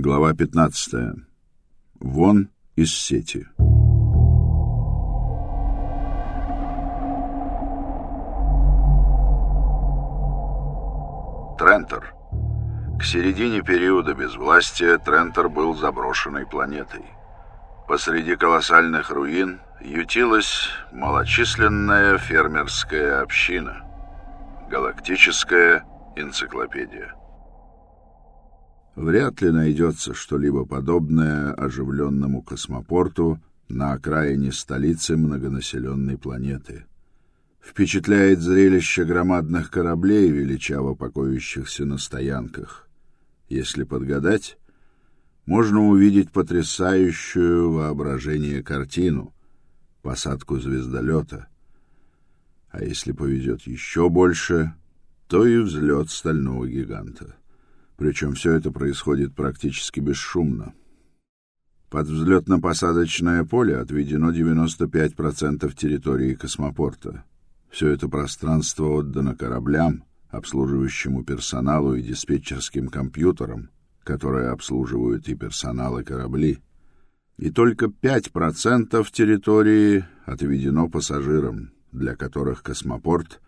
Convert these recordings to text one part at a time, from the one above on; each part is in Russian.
Глава 15. Вон из сети. Трентер. К середине периода безвластия Трентер был заброшенной планетой. Посреди колоссальных руин ютилась малочисленная фермерская община. Галактическая энциклопедия. Вряд ли найдется что-либо подобное оживленному космопорту на окраине столицы многонаселенной планеты. Впечатляет зрелище громадных кораблей, величаво покоящихся на стоянках. Если подгадать, можно увидеть потрясающую воображение картину — посадку звездолета. А если повезет еще больше, то и взлет стального гиганта. Причем все это происходит практически бесшумно. Под взлетно-посадочное поле отведено 95% территории космопорта. Все это пространство отдано кораблям, обслуживающему персоналу и диспетчерским компьютерам, которые обслуживают и персонал, и корабли. И только 5% территории отведено пассажирам, для которых космопорт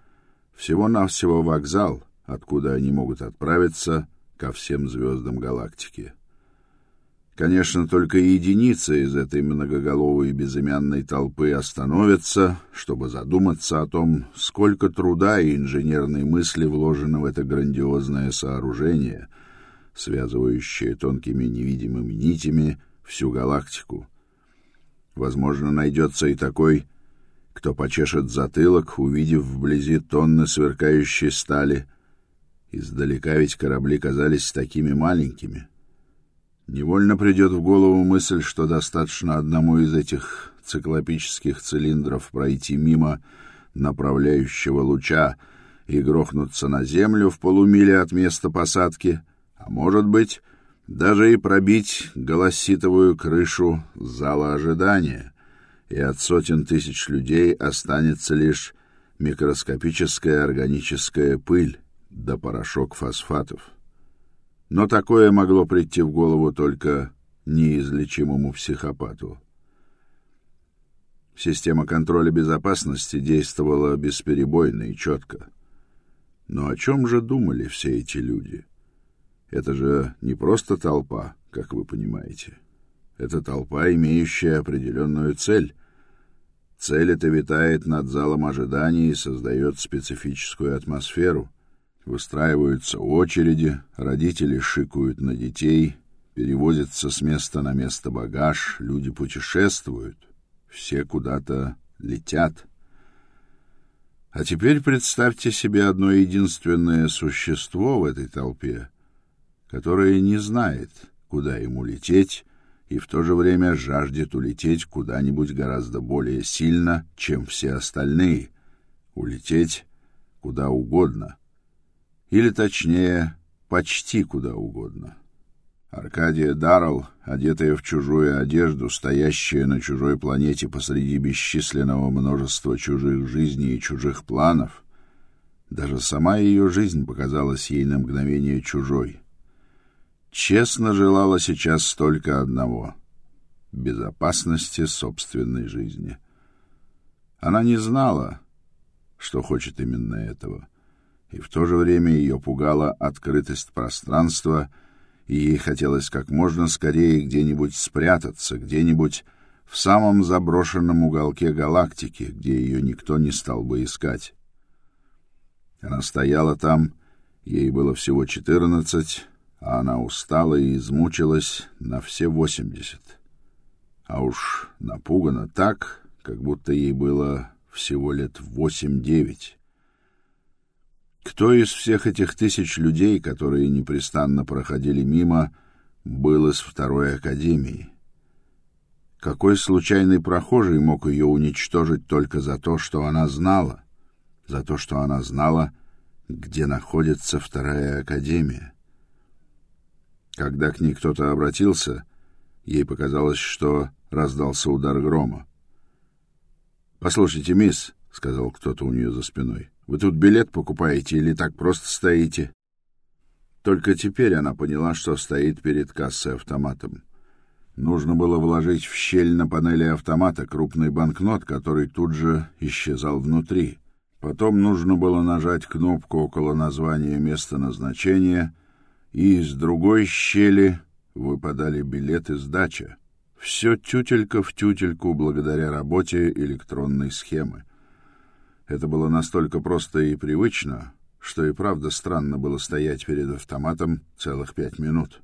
всего-навсего вокзал, откуда они могут отправиться – ко всем звездам галактики. Конечно, только единицы из этой многоголовой безымянной толпы остановятся, чтобы задуматься о том, сколько труда и инженерной мысли вложено в это грандиозное сооружение, связывающее тонкими невидимыми нитями всю галактику. Возможно, найдется и такой, кто почешет затылок, увидев вблизи тонны сверкающей стали — Издалека ведь корабли казались такими маленькими. Невольно придет в голову мысль, что достаточно одному из этих циклопических цилиндров пройти мимо направляющего луча и грохнуться на землю в полумиле от места посадки, а может быть, даже и пробить голоситовую крышу зала ожидания, и от сотен тысяч людей останется лишь микроскопическая органическая пыль да порошок фосфатов. Но такое могло прийти в голову только неизлечимому психопату. Система контроля безопасности действовала бесперебойно и четко. Но о чем же думали все эти люди? Это же не просто толпа, как вы понимаете. Это толпа, имеющая определенную цель. Цель эта витает над залом ожидания и создает специфическую атмосферу — Выстраиваются очереди, родители шикают на детей, перевозится с места на место багаж, люди путешествуют, все куда-то летят. А теперь представьте себе одно единственное существо в этой толпе, которое не знает, куда ему лететь, и в то же время жаждет улететь куда-нибудь гораздо более сильно, чем все остальные, улететь куда угодно или, точнее, почти куда угодно. Аркадия Даррелл, одетая в чужую одежду, стоящая на чужой планете посреди бесчисленного множества чужих жизней и чужих планов, даже сама ее жизнь показалась ей на мгновение чужой. Честно желала сейчас только одного — безопасности собственной жизни. Она не знала, что хочет именно этого — и в то же время ее пугала открытость пространства, и ей хотелось как можно скорее где-нибудь спрятаться, где-нибудь в самом заброшенном уголке галактики, где ее никто не стал бы искать. Она стояла там, ей было всего четырнадцать, а она устала и измучилась на все восемьдесят. А уж напугана так, как будто ей было всего лет восемь-девять. Кто из всех этих тысяч людей, которые непрестанно проходили мимо, был из второй академии? Какой случайный прохожий мог ее уничтожить только за то, что она знала? За то, что она знала, где находится вторая академия? Когда к ней кто-то обратился, ей показалось, что раздался удар грома. «Послушайте, мисс», — сказал кто-то у нее за спиной, — вы тут билет покупаете или так просто стоите? Только теперь она поняла, что стоит перед кассой автоматом. Нужно было вложить в щель на панели автомата крупный банкнот, который тут же исчезал внутри. Потом нужно было нажать кнопку около названия места назначения, и из другой щели выпадали билеты сдача. Все тютелька в тютельку благодаря работе электронной схемы. Это было настолько просто и привычно, что и правда странно было стоять перед автоматом целых пять минут.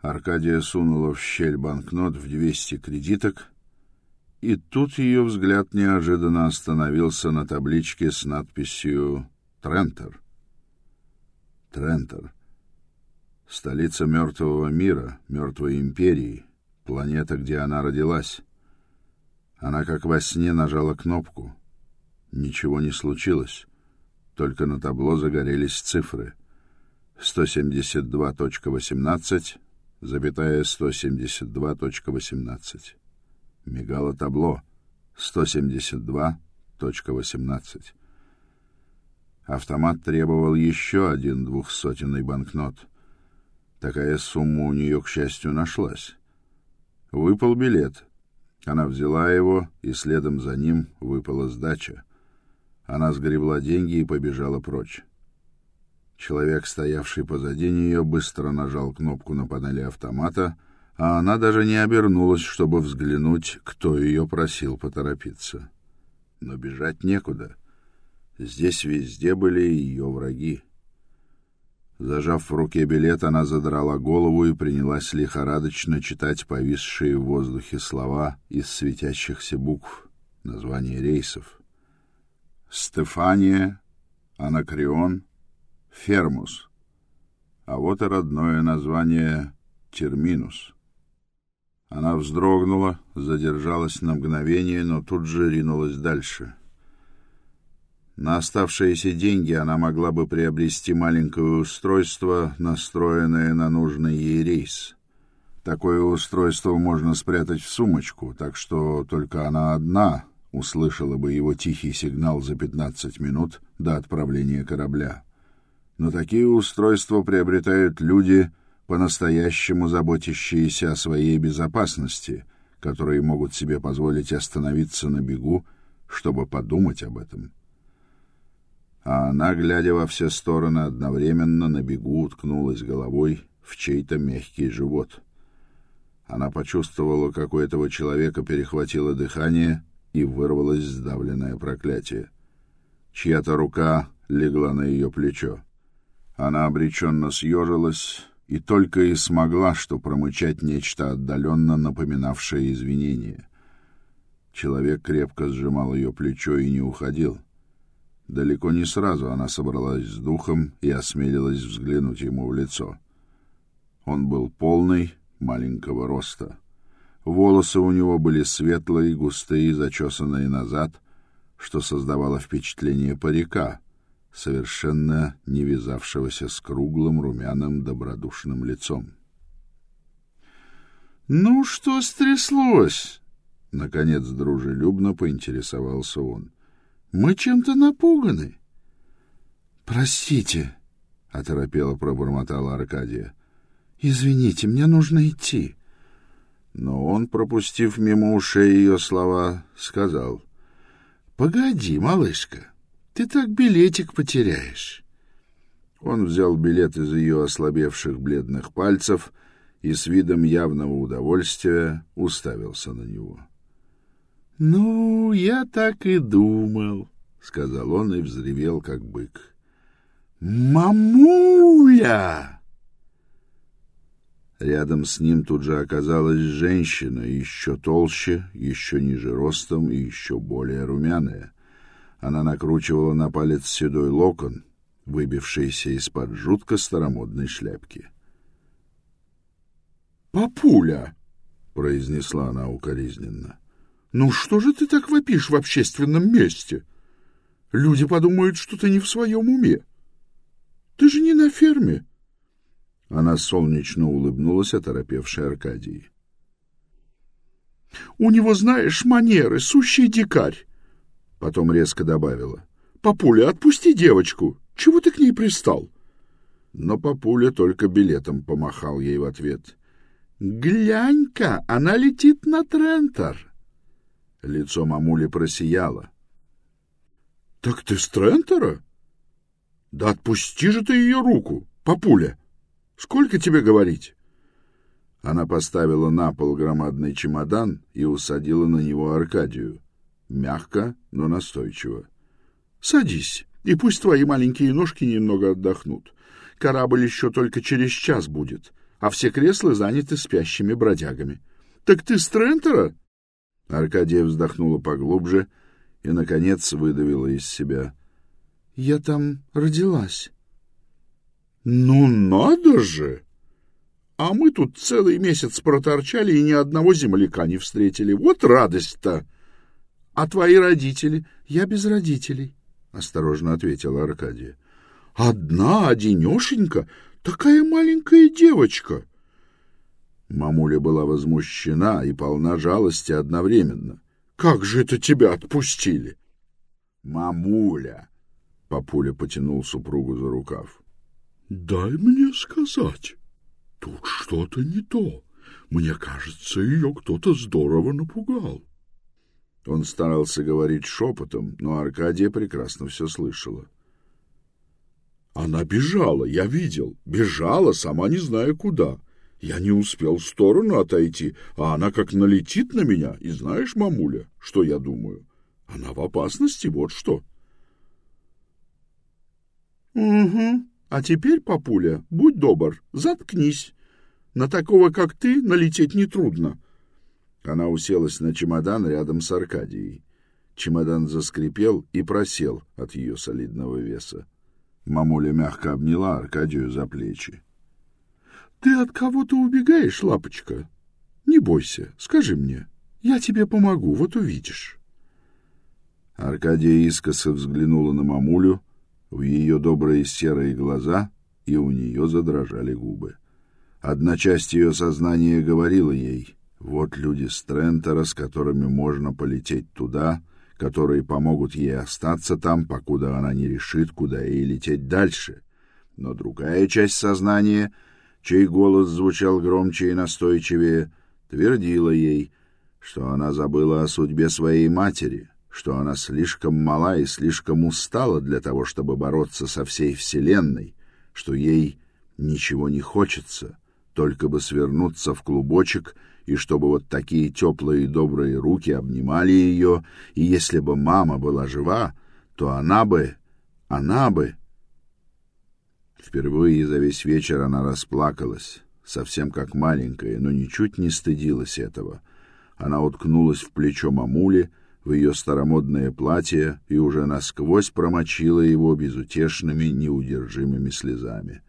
Аркадия сунула в щель банкнот в 200 кредиток, и тут ее взгляд неожиданно остановился на табличке с надписью «Трентер». Трентер. Столица мертвого мира, мертвой империи, планета, где она родилась. Она как во сне нажала кнопку. Ничего не случилось, только на табло загорелись цифры. 172.18 запятая 172.18. Мигало табло 172.18. Автомат требовал еще один двухсотенный банкнот. Такая сумма у нее, к счастью, нашлась. Выпал билет. Она взяла его, и следом за ним выпала сдача. Она сгребла деньги и побежала прочь. Человек, стоявший позади нее, быстро нажал кнопку на панели автомата, а она даже не обернулась, чтобы взглянуть, кто ее просил поторопиться. Но бежать некуда. Здесь везде были ее враги. Зажав в руке билет, она задрала голову и принялась лихорадочно читать повисшие в воздухе слова из светящихся букв, названия рейсов. «Стефания», «Анакреон», Фермус. А вот и родное название Терминус. Она вздрогнула, задержалась на мгновение, но тут же ринулась дальше. На оставшиеся деньги она могла бы приобрести маленькое устройство, настроенное на нужный ей рейс. Такое устройство можно спрятать в сумочку, так что только она одна услышала бы его тихий сигнал за 15 минут до отправления корабля но такие устройства приобретают люди, по-настоящему заботящиеся о своей безопасности, которые могут себе позволить остановиться на бегу, чтобы подумать об этом. А она, глядя во все стороны одновременно, на бегу уткнулась головой в чей-то мягкий живот. Она почувствовала, как у этого человека перехватило дыхание и вырвалось сдавленное проклятие. Чья-то рука легла на ее плечо. Она обреченно съежилась и только и смогла что промычать нечто отдаленно напоминавшее извинение. Человек крепко сжимал ее плечо и не уходил. Далеко не сразу она собралась с духом и осмелилась взглянуть ему в лицо. Он был полный, маленького роста. Волосы у него были светлые, густые, зачесанные назад, что создавало впечатление парика — совершенно не вязавшегося с круглым румяным добродушным лицом. «Ну, что стряслось?» — наконец дружелюбно поинтересовался он. «Мы чем-то напуганы». «Простите», — оторопело пробормотала Аркадия. «Извините, мне нужно идти». Но он, пропустив мимо ушей ее слова, сказал. «Погоди, малышка, ты так билетик потеряешь. Он взял билет из ее ослабевших бледных пальцев и с видом явного удовольствия уставился на него. — Ну, я так и думал, — сказал он и взревел, как бык. — Мамуля! Рядом с ним тут же оказалась женщина, еще толще, еще ниже ростом и еще более румяная. Она накручивала на палец седой локон, выбившийся из-под жутко старомодной шляпки. «Папуля!» — произнесла она укоризненно. «Ну что же ты так вопишь в общественном месте? Люди подумают, что ты не в своем уме. Ты же не на ферме». Она солнечно улыбнулась оторопевшей Аркадии. «У него, знаешь, манеры, сущий дикарь. Потом резко добавила. — Папуля, отпусти девочку. Чего ты к ней пристал? Но папуля только билетом помахал ей в ответ. «Глянь-ка, она летит на Трентор!» Лицо мамули просияло. «Так ты с Трентора? Да отпусти же ты ее руку, папуля! Сколько тебе говорить?» Она поставила на пол громадный чемодан и усадила на него Аркадию. Мягко, но настойчиво. «Садись, и пусть твои маленькие ножки немного отдохнут. Корабль еще только через час будет, а все кресла заняты спящими бродягами. Так ты с Трентера?» Аркадия вздохнула поглубже и, наконец, выдавила из себя. — Я там родилась. — Ну надо же! А мы тут целый месяц проторчали и ни одного земляка не встретили. Вот радость-то! — А твои родители? Я без родителей, — осторожно ответила Аркадия. — Одна, одинешенька, такая маленькая девочка. Мамуля была возмущена и полна жалости одновременно. — Как же это тебя отпустили? — Мамуля! — папуля потянул супругу за рукав. — Дай мне сказать. Тут что-то не то. Мне кажется, ее кто-то здорово напугал. Он старался говорить шепотом, но Аркадия прекрасно все слышала. Она бежала, я видел. Бежала, сама не зная куда. Я не успел в сторону отойти, а она как налетит на меня. И знаешь, мамуля, что я думаю? Она в опасности, вот что. — Угу. А теперь, папуля, будь добр, заткнись. На такого, как ты, налететь нетрудно. Она уселась на чемодан рядом с Аркадией. Чемодан заскрипел и просел от ее солидного веса. Мамуля мягко обняла Аркадию за плечи. Ты от кого-то убегаешь, лапочка? Не бойся, скажи мне. Я тебе помогу, вот увидишь. Аркадия искоса взглянула на мамулю, в ее добрые серые глаза, и у нее задрожали губы. Одна часть ее сознания говорила ей, вот люди с Трентера, с которыми можно полететь туда, которые помогут ей остаться там, покуда она не решит, куда ей лететь дальше. Но другая часть сознания — чей голос звучал громче и настойчивее, твердила ей, что она забыла о судьбе своей матери, что она слишком мала и слишком устала для того, чтобы бороться со всей вселенной, что ей ничего не хочется, только бы свернуться в клубочек и чтобы вот такие теплые и добрые руки обнимали ее, и если бы мама была жива, то она бы, она бы Впервые за весь вечер она расплакалась, совсем как маленькая, но ничуть не стыдилась этого. Она уткнулась в плечо мамули, в ее старомодное платье и уже насквозь промочила его безутешными, неудержимыми слезами.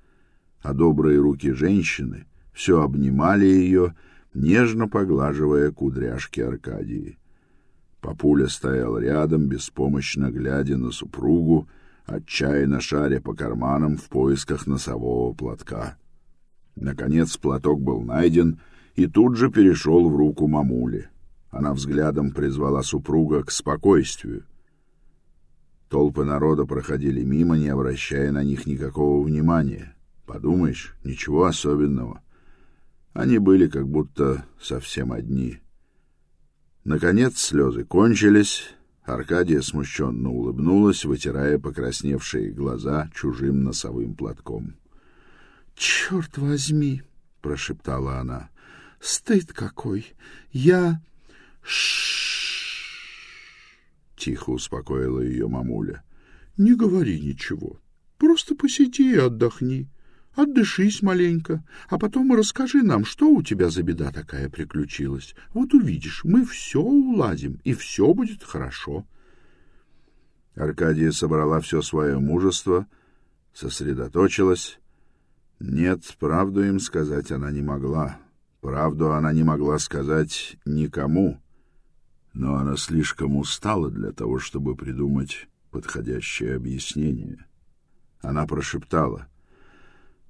А добрые руки женщины все обнимали ее, нежно поглаживая кудряшки Аркадии. Папуля стоял рядом, беспомощно глядя на супругу, отчаянно шаря по карманам в поисках носового платка. Наконец платок был найден и тут же перешел в руку мамули. Она взглядом призвала супруга к спокойствию. Толпы народа проходили мимо, не обращая на них никакого внимания. Подумаешь, ничего особенного. Они были как будто совсем одни. Наконец слезы кончились, Аркадия смущенно улыбнулась, вытирая покрасневшие глаза чужим носовым платком. — Черт возьми! — прошептала она. — Стыд какой! Я... — тихо успокоила ее мамуля. — Не говори ничего. Просто посиди и отдохни. Отдышись маленько, а потом расскажи нам, что у тебя за беда такая приключилась. Вот увидишь, мы все уладим, и все будет хорошо. Аркадия собрала все свое мужество, сосредоточилась. Нет, правду им сказать она не могла. Правду она не могла сказать никому. Но она слишком устала для того, чтобы придумать подходящее объяснение. Она прошептала —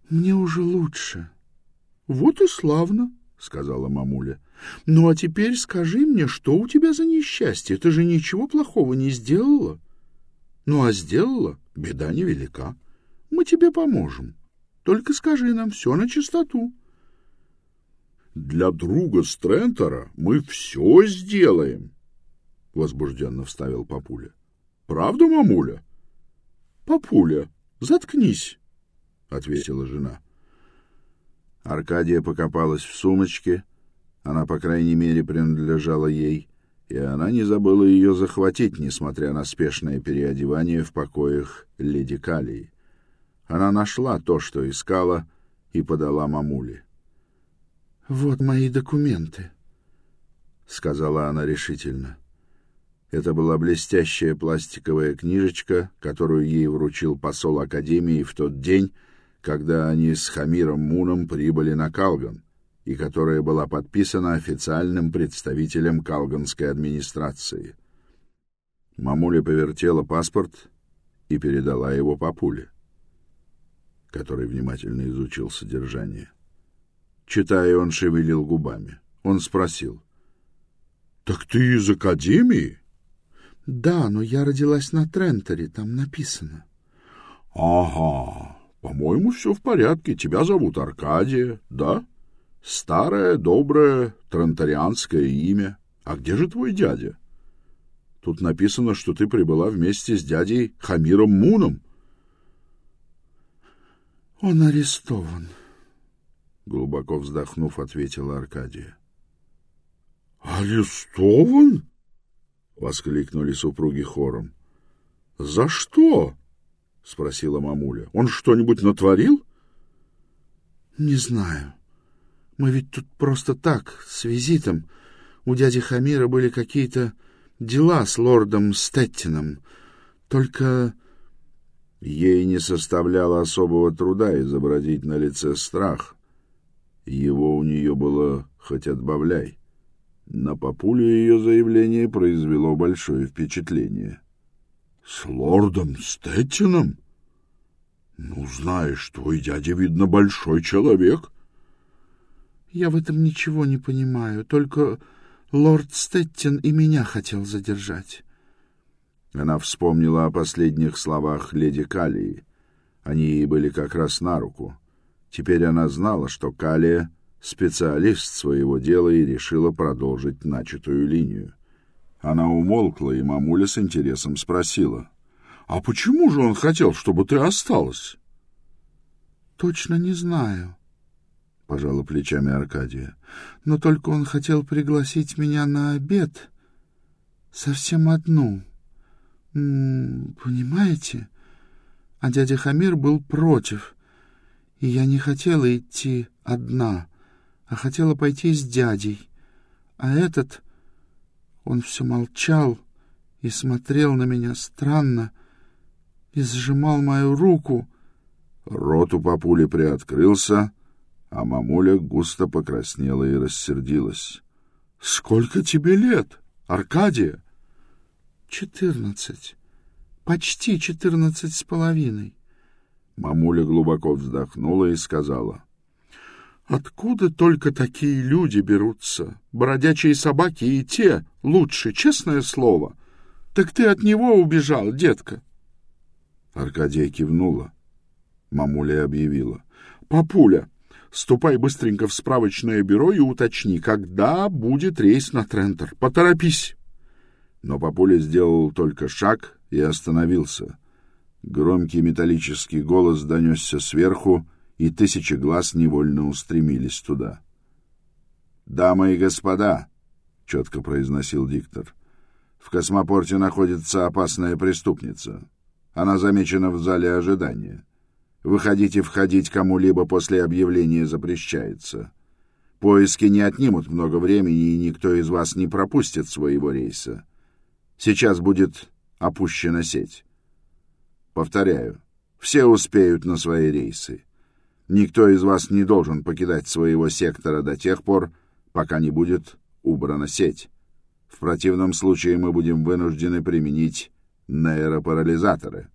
мне уже лучше. Вот и славно, сказала мамуля. Ну а теперь скажи мне, что у тебя за несчастье? Ты же ничего плохого не сделала. Ну а сделала, беда невелика. Мы тебе поможем. Только скажи нам все на чистоту. — Для друга Стрентера мы все сделаем, — возбужденно вставил папуля. — Правда, мамуля? — Папуля, заткнись, — ответила жена. Аркадия покопалась в сумочке. Она, по крайней мере, принадлежала ей, и она не забыла ее захватить, несмотря на спешное переодевание в покоях леди Калии. Она нашла то, что искала, и подала мамуле. — Вот мои документы, — сказала она решительно. Это была блестящая пластиковая книжечка, которую ей вручил посол Академии в тот день, когда они с Хамиром Муном прибыли на Калган, и которая была подписана официальным представителем калганской администрации. Мамуля повертела паспорт и передала его папуле, который внимательно изучил содержание. Читая, он шевелил губами. Он спросил. — Так ты из Академии? — Да, но я родилась на Тренторе, там написано. — Ага. По-моему, все в порядке. Тебя зовут Аркадия, да? Старое, доброе, тронтарианское имя. А где же твой дядя? Тут написано, что ты прибыла вместе с дядей Хамиром Муном. Он арестован. Глубоко вздохнув, ответила Аркадия. Арестован? воскликнули супруги хором. За что? — спросила мамуля. — Он что-нибудь натворил? — Не знаю. Мы ведь тут просто так, с визитом. У дяди Хамира были какие-то дела с лордом Стеттином. Только... Ей не составляло особого труда изобразить на лице страх. Его у нее было хоть отбавляй. На папулю ее заявление произвело большое впечатление. С лордом Стеттином? Ну, знаешь, твой дядя, видно, большой человек. Я в этом ничего не понимаю, только лорд Стеттин и меня хотел задержать. Она вспомнила о последних словах леди Калии. Они ей были как раз на руку. Теперь она знала, что Калия — специалист своего дела и решила продолжить начатую линию. Она умолкла, и мамуля с интересом спросила. — А почему же он хотел, чтобы ты осталась? — Точно не знаю, — пожала плечами Аркадия. — Но только он хотел пригласить меня на обед. Совсем одну. Понимаете? А дядя Хамир был против, и я не хотела идти одна, а хотела пойти с дядей. А этот он все молчал и смотрел на меня странно и сжимал мою руку. Рот у папули приоткрылся, а мамуля густо покраснела и рассердилась. — Сколько тебе лет, Аркадия? — Четырнадцать. Почти четырнадцать с половиной. Мамуля глубоко вздохнула и сказала — Откуда только такие люди берутся? Бродячие собаки и те лучше, честное слово. Так ты от него убежал, детка. Аркадия кивнула. Мамуля объявила. — Папуля, ступай быстренько в справочное бюро и уточни, когда будет рейс на Трентер. Поторопись. Но папуля сделал только шаг и остановился. Громкий металлический голос донесся сверху, и тысячи глаз невольно устремились туда. «Дамы и господа», — четко произносил диктор, — «в космопорте находится опасная преступница. Она замечена в зале ожидания. Выходить и входить кому-либо после объявления запрещается. Поиски не отнимут много времени, и никто из вас не пропустит своего рейса. Сейчас будет опущена сеть. Повторяю, все успеют на свои рейсы. Никто из вас не должен покидать своего сектора до тех пор, пока не будет убрана сеть. В противном случае мы будем вынуждены применить нейропарализаторы.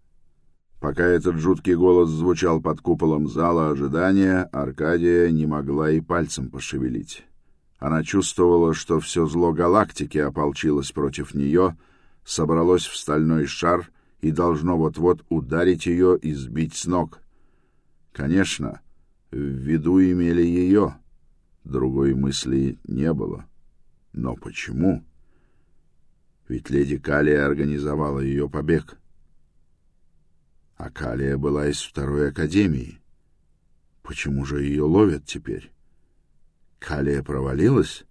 Пока этот жуткий голос звучал под куполом зала ожидания, Аркадия не могла и пальцем пошевелить. Она чувствовала, что все зло галактики ополчилось против нее, собралось в стальной шар и должно вот-вот ударить ее и сбить с ног — Конечно, в виду имели ее. Другой мысли не было. Но почему? Ведь леди Калия организовала ее побег. А Калия была из второй академии. Почему же ее ловят теперь? Калия провалилась?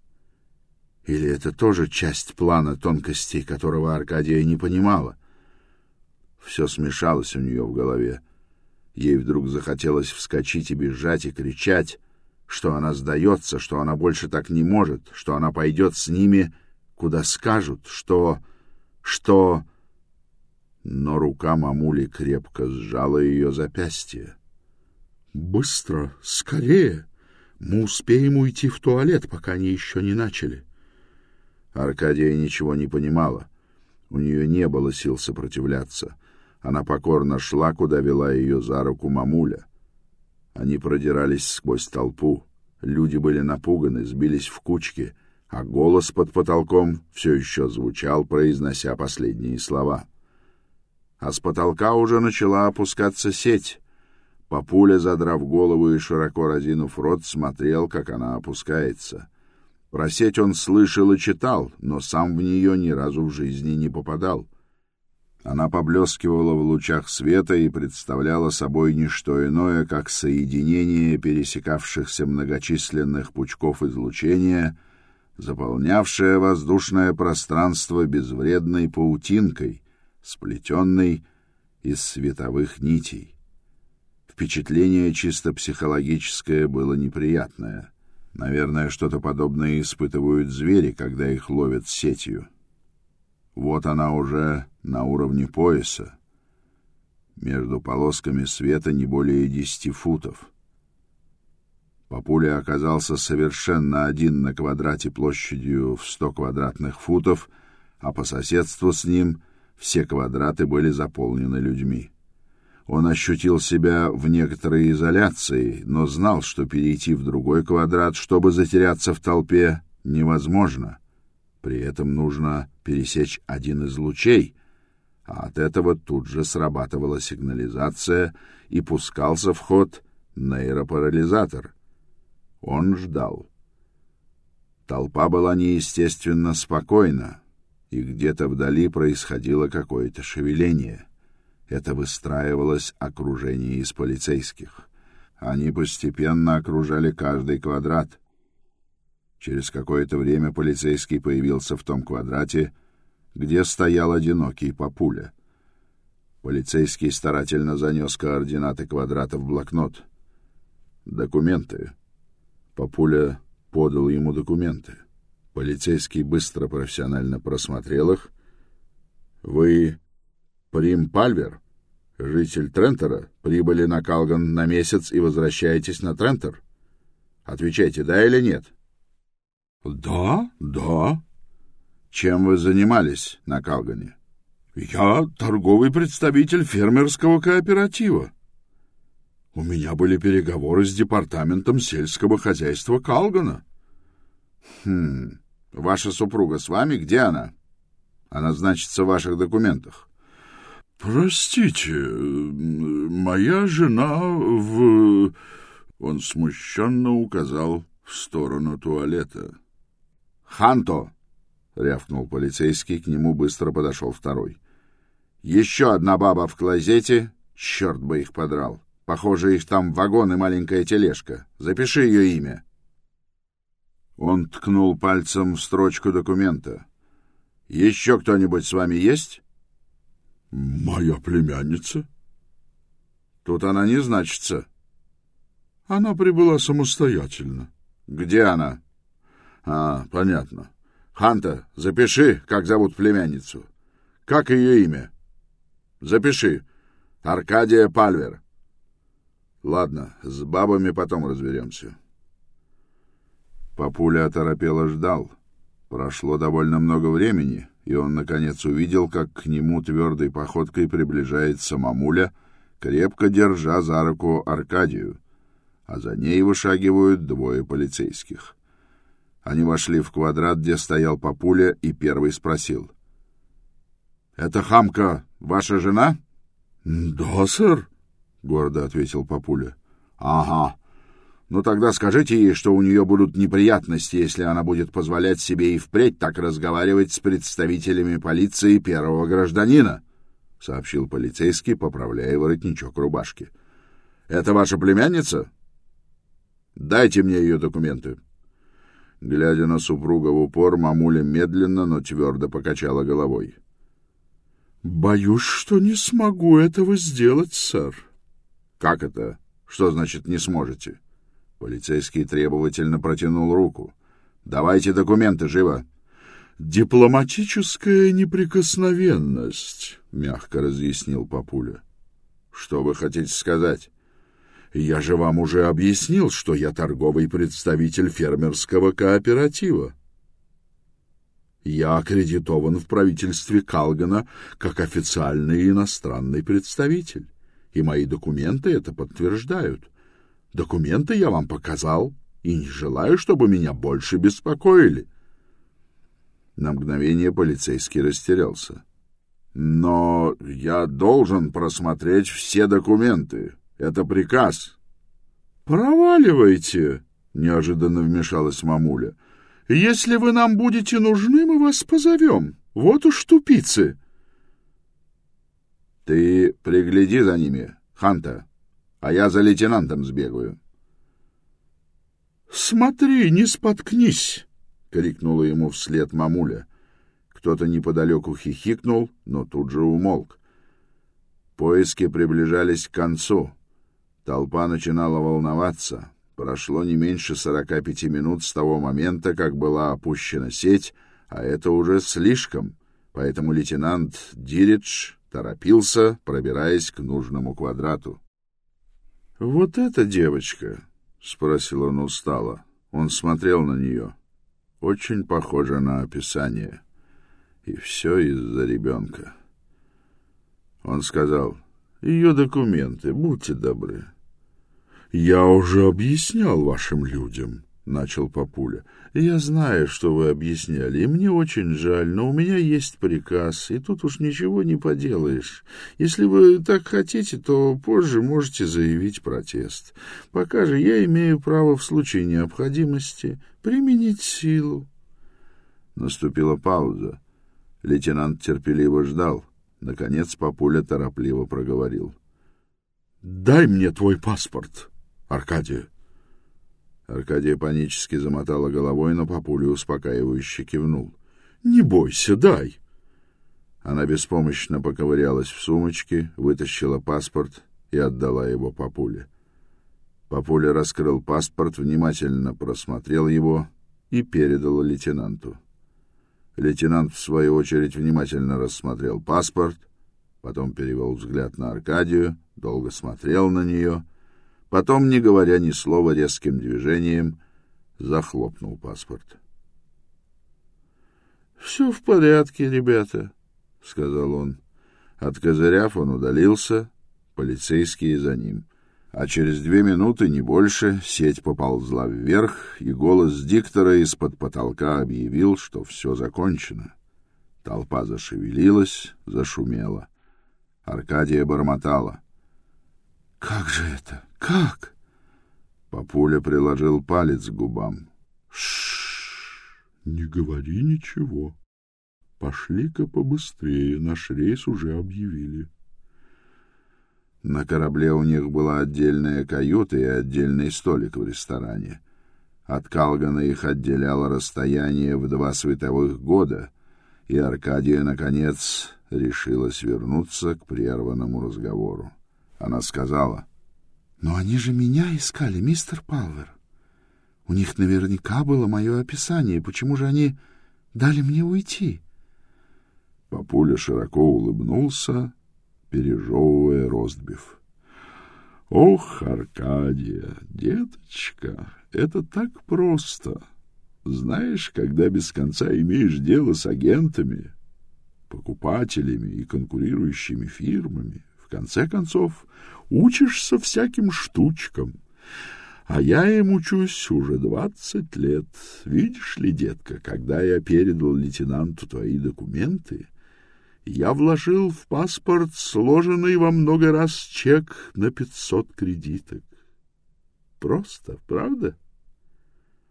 Или это тоже часть плана тонкостей, которого Аркадия не понимала? Все смешалось у нее в голове. Ей вдруг захотелось вскочить и бежать, и кричать, что она сдается, что она больше так не может, что она пойдет с ними, куда скажут, что... что... Но рука мамули крепко сжала ее запястье. «Быстро, скорее! Мы успеем уйти в туалет, пока они еще не начали». Аркадия ничего не понимала. У нее не было сил сопротивляться. Она покорно шла, куда вела ее за руку мамуля. Они продирались сквозь толпу. Люди были напуганы, сбились в кучки, а голос под потолком все еще звучал, произнося последние слова. А с потолка уже начала опускаться сеть. Папуля, задрав голову и широко разинув рот, смотрел, как она опускается. Про сеть он слышал и читал, но сам в нее ни разу в жизни не попадал — она поблескивала в лучах света и представляла собой не что иное, как соединение пересекавшихся многочисленных пучков излучения, заполнявшее воздушное пространство безвредной паутинкой, сплетенной из световых нитей. Впечатление чисто психологическое было неприятное. Наверное, что-то подобное испытывают звери, когда их ловят сетью. Вот она уже на уровне пояса. Между полосками света не более десяти футов. Папуля оказался совершенно один на квадрате площадью в сто квадратных футов, а по соседству с ним все квадраты были заполнены людьми. Он ощутил себя в некоторой изоляции, но знал, что перейти в другой квадрат, чтобы затеряться в толпе, невозможно — при этом нужно пересечь один из лучей, а от этого тут же срабатывала сигнализация и пускался в ход нейропарализатор. Он ждал. Толпа была неестественно спокойна, и где-то вдали происходило какое-то шевеление. Это выстраивалось окружение из полицейских. Они постепенно окружали каждый квадрат — Через какое-то время полицейский появился в том квадрате, где стоял одинокий папуля. Полицейский старательно занес координаты квадрата в блокнот. «Документы». Папуля подал ему документы. Полицейский быстро профессионально просмотрел их. «Вы Прим Пальвер, житель Трентера, прибыли на Калган на месяц и возвращаетесь на Трентер? Отвечайте, да или нет?» Да, да. Чем вы занимались на Калгане? Я торговый представитель фермерского кооператива. У меня были переговоры с департаментом сельского хозяйства Калгана. Хм. Ваша супруга с вами? Где она? Она значится в ваших документах. Простите, моя жена в... Он смущенно указал в сторону туалета. «Ханто!» — рявкнул полицейский, к нему быстро подошел второй. «Еще одна баба в клозете, черт бы их подрал. Похоже, их там вагон и маленькая тележка. Запиши ее имя». Он ткнул пальцем в строчку документа. «Еще кто-нибудь с вами есть?» «Моя племянница». «Тут она не значится». «Она прибыла самостоятельно». «Где она?» А, понятно. Ханта, запиши, как зовут племянницу. Как ее имя? Запиши. Аркадия Пальвер. Ладно, с бабами потом разберемся. Папуля оторопело ждал. Прошло довольно много времени, и он, наконец, увидел, как к нему твердой походкой приближается мамуля, крепко держа за руку Аркадию, а за ней вышагивают двое полицейских. Они вошли в квадрат, где стоял папуля, и первый спросил. — Это хамка ваша жена? — Да, сэр, — гордо ответил папуля. Ага. Ну тогда скажите ей, что у нее будут неприятности, если она будет позволять себе и впредь так разговаривать с представителями полиции первого гражданина, — сообщил полицейский, поправляя воротничок рубашки. — Это ваша племянница? Дайте мне ее документы. Глядя на супруга в упор, мамуля медленно, но твердо покачала головой. — Боюсь, что не смогу этого сделать, сэр. — Как это? Что значит «не сможете»? Полицейский требовательно протянул руку. — Давайте документы, живо! — Дипломатическая неприкосновенность, — мягко разъяснил папуля. — Что вы хотите сказать? Я же вам уже объяснил, что я торговый представитель фермерского кооператива. Я аккредитован в правительстве Калгана как официальный иностранный представитель, и мои документы это подтверждают. Документы я вам показал, и не желаю, чтобы меня больше беспокоили. На мгновение полицейский растерялся. Но я должен просмотреть все документы. Это приказ. Проваливайте, неожиданно вмешалась мамуля. Если вы нам будете нужны, мы вас позовем. Вот уж тупицы. Ты пригляди за ними, Ханта, а я за лейтенантом сбегаю. Смотри, не споткнись, крикнула ему вслед мамуля. Кто-то неподалеку хихикнул, но тут же умолк. Поиски приближались к концу. Толпа начинала волноваться. Прошло не меньше сорока пяти минут с того момента, как была опущена сеть, а это уже слишком, поэтому лейтенант Диридж торопился, пробираясь к нужному квадрату. — Вот эта девочка? — спросил он устало. Он смотрел на нее. Очень похоже на описание. И все из-за ребенка. Он сказал, — Ее документы, будьте добры. — «Я уже объяснял вашим людям», — начал папуля. «Я знаю, что вы объясняли, и мне очень жаль, но у меня есть приказ, и тут уж ничего не поделаешь. Если вы так хотите, то позже можете заявить протест. Пока же я имею право в случае необходимости применить силу». Наступила пауза. Лейтенант терпеливо ждал. Наконец папуля торопливо проговорил. «Дай мне твой паспорт». Аркадия. Аркадия панически замотала головой, но папуля успокаивающе кивнул. «Не бойся, дай!» Она беспомощно поковырялась в сумочке, вытащила паспорт и отдала его папуле. Папуля раскрыл паспорт, внимательно просмотрел его и передал лейтенанту. Лейтенант, в свою очередь, внимательно рассмотрел паспорт, потом перевел взгляд на Аркадию, долго смотрел на нее — Потом, не говоря ни слова резким движением, захлопнул паспорт. — Все в порядке, ребята, — сказал он. Откозыряв, он удалился, полицейские за ним. А через две минуты, не больше, сеть поползла вверх, и голос диктора из-под потолка объявил, что все закончено. Толпа зашевелилась, зашумела. Аркадия бормотала. — Как же это? Как? Папуля приложил палец к губам. Шш, не говори ничего. Пошли-ка побыстрее, наш рейс уже объявили. На корабле у них была отдельная каюта и отдельный столик в ресторане. От Калгана их отделяло расстояние в два световых года, и Аркадия, наконец, решилась вернуться к прерванному разговору. Она сказала, но они же меня искали, мистер Палвер. У них наверняка было мое описание. Почему же они дали мне уйти? Папуля широко улыбнулся, пережевывая ростбиф. Ох, Аркадия, деточка, это так просто. Знаешь, когда без конца имеешь дело с агентами, покупателями и конкурирующими фирмами, в конце концов учишься всяким штучкам. А я им учусь уже двадцать лет. Видишь ли, детка, когда я передал лейтенанту твои документы, я вложил в паспорт сложенный во много раз чек на пятьсот кредиток. просто, правда?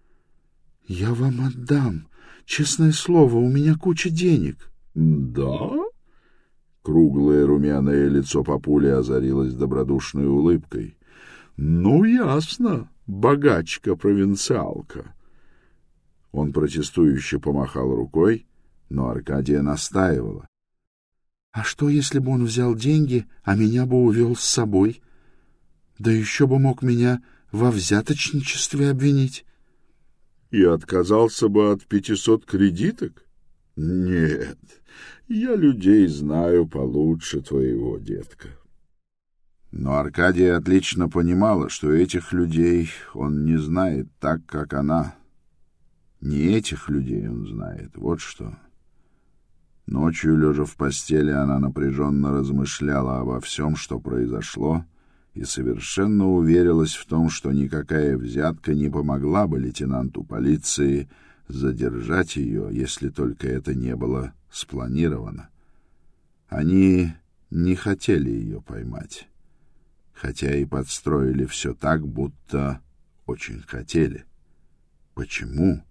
— Я вам отдам. Честное слово, у меня куча денег. — Да? Круглое румяное лицо папули озарилось добродушной улыбкой. — Ну, ясно, богачка-провинциалка. Он протестующе помахал рукой, но Аркадия настаивала. — А что, если бы он взял деньги, а меня бы увел с собой? Да еще бы мог меня во взяточничестве обвинить. — И отказался бы от пятисот кредиток? — Нет, я людей знаю получше твоего, детка. Но Аркадия отлично понимала, что этих людей он не знает так, как она. Не этих людей он знает, вот что. Ночью, лежа в постели, она напряженно размышляла обо всем, что произошло, и совершенно уверилась в том, что никакая взятка не помогла бы лейтенанту полиции задержать ее, если только это не было спланировано. Они не хотели ее поймать, хотя и подстроили все так, будто очень хотели. Почему?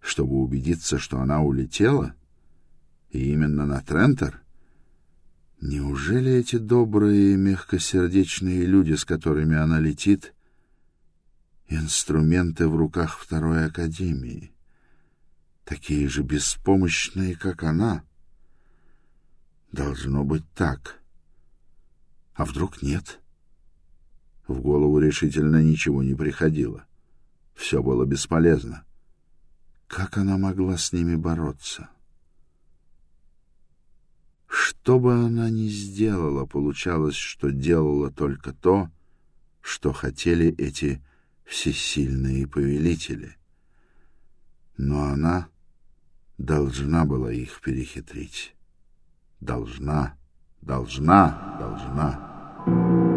Чтобы убедиться, что она улетела? И именно на Трентер? Неужели эти добрые, мягкосердечные люди, с которыми она летит, инструменты в руках второй академии? Такие же беспомощные, как она. Должно быть так. А вдруг нет? В голову решительно ничего не приходило. Все было бесполезно. Как она могла с ними бороться? Что бы она ни сделала, получалось, что делала только то, что хотели эти всесильные повелители. Но она должна была их перехитрить. Должна, должна, должна.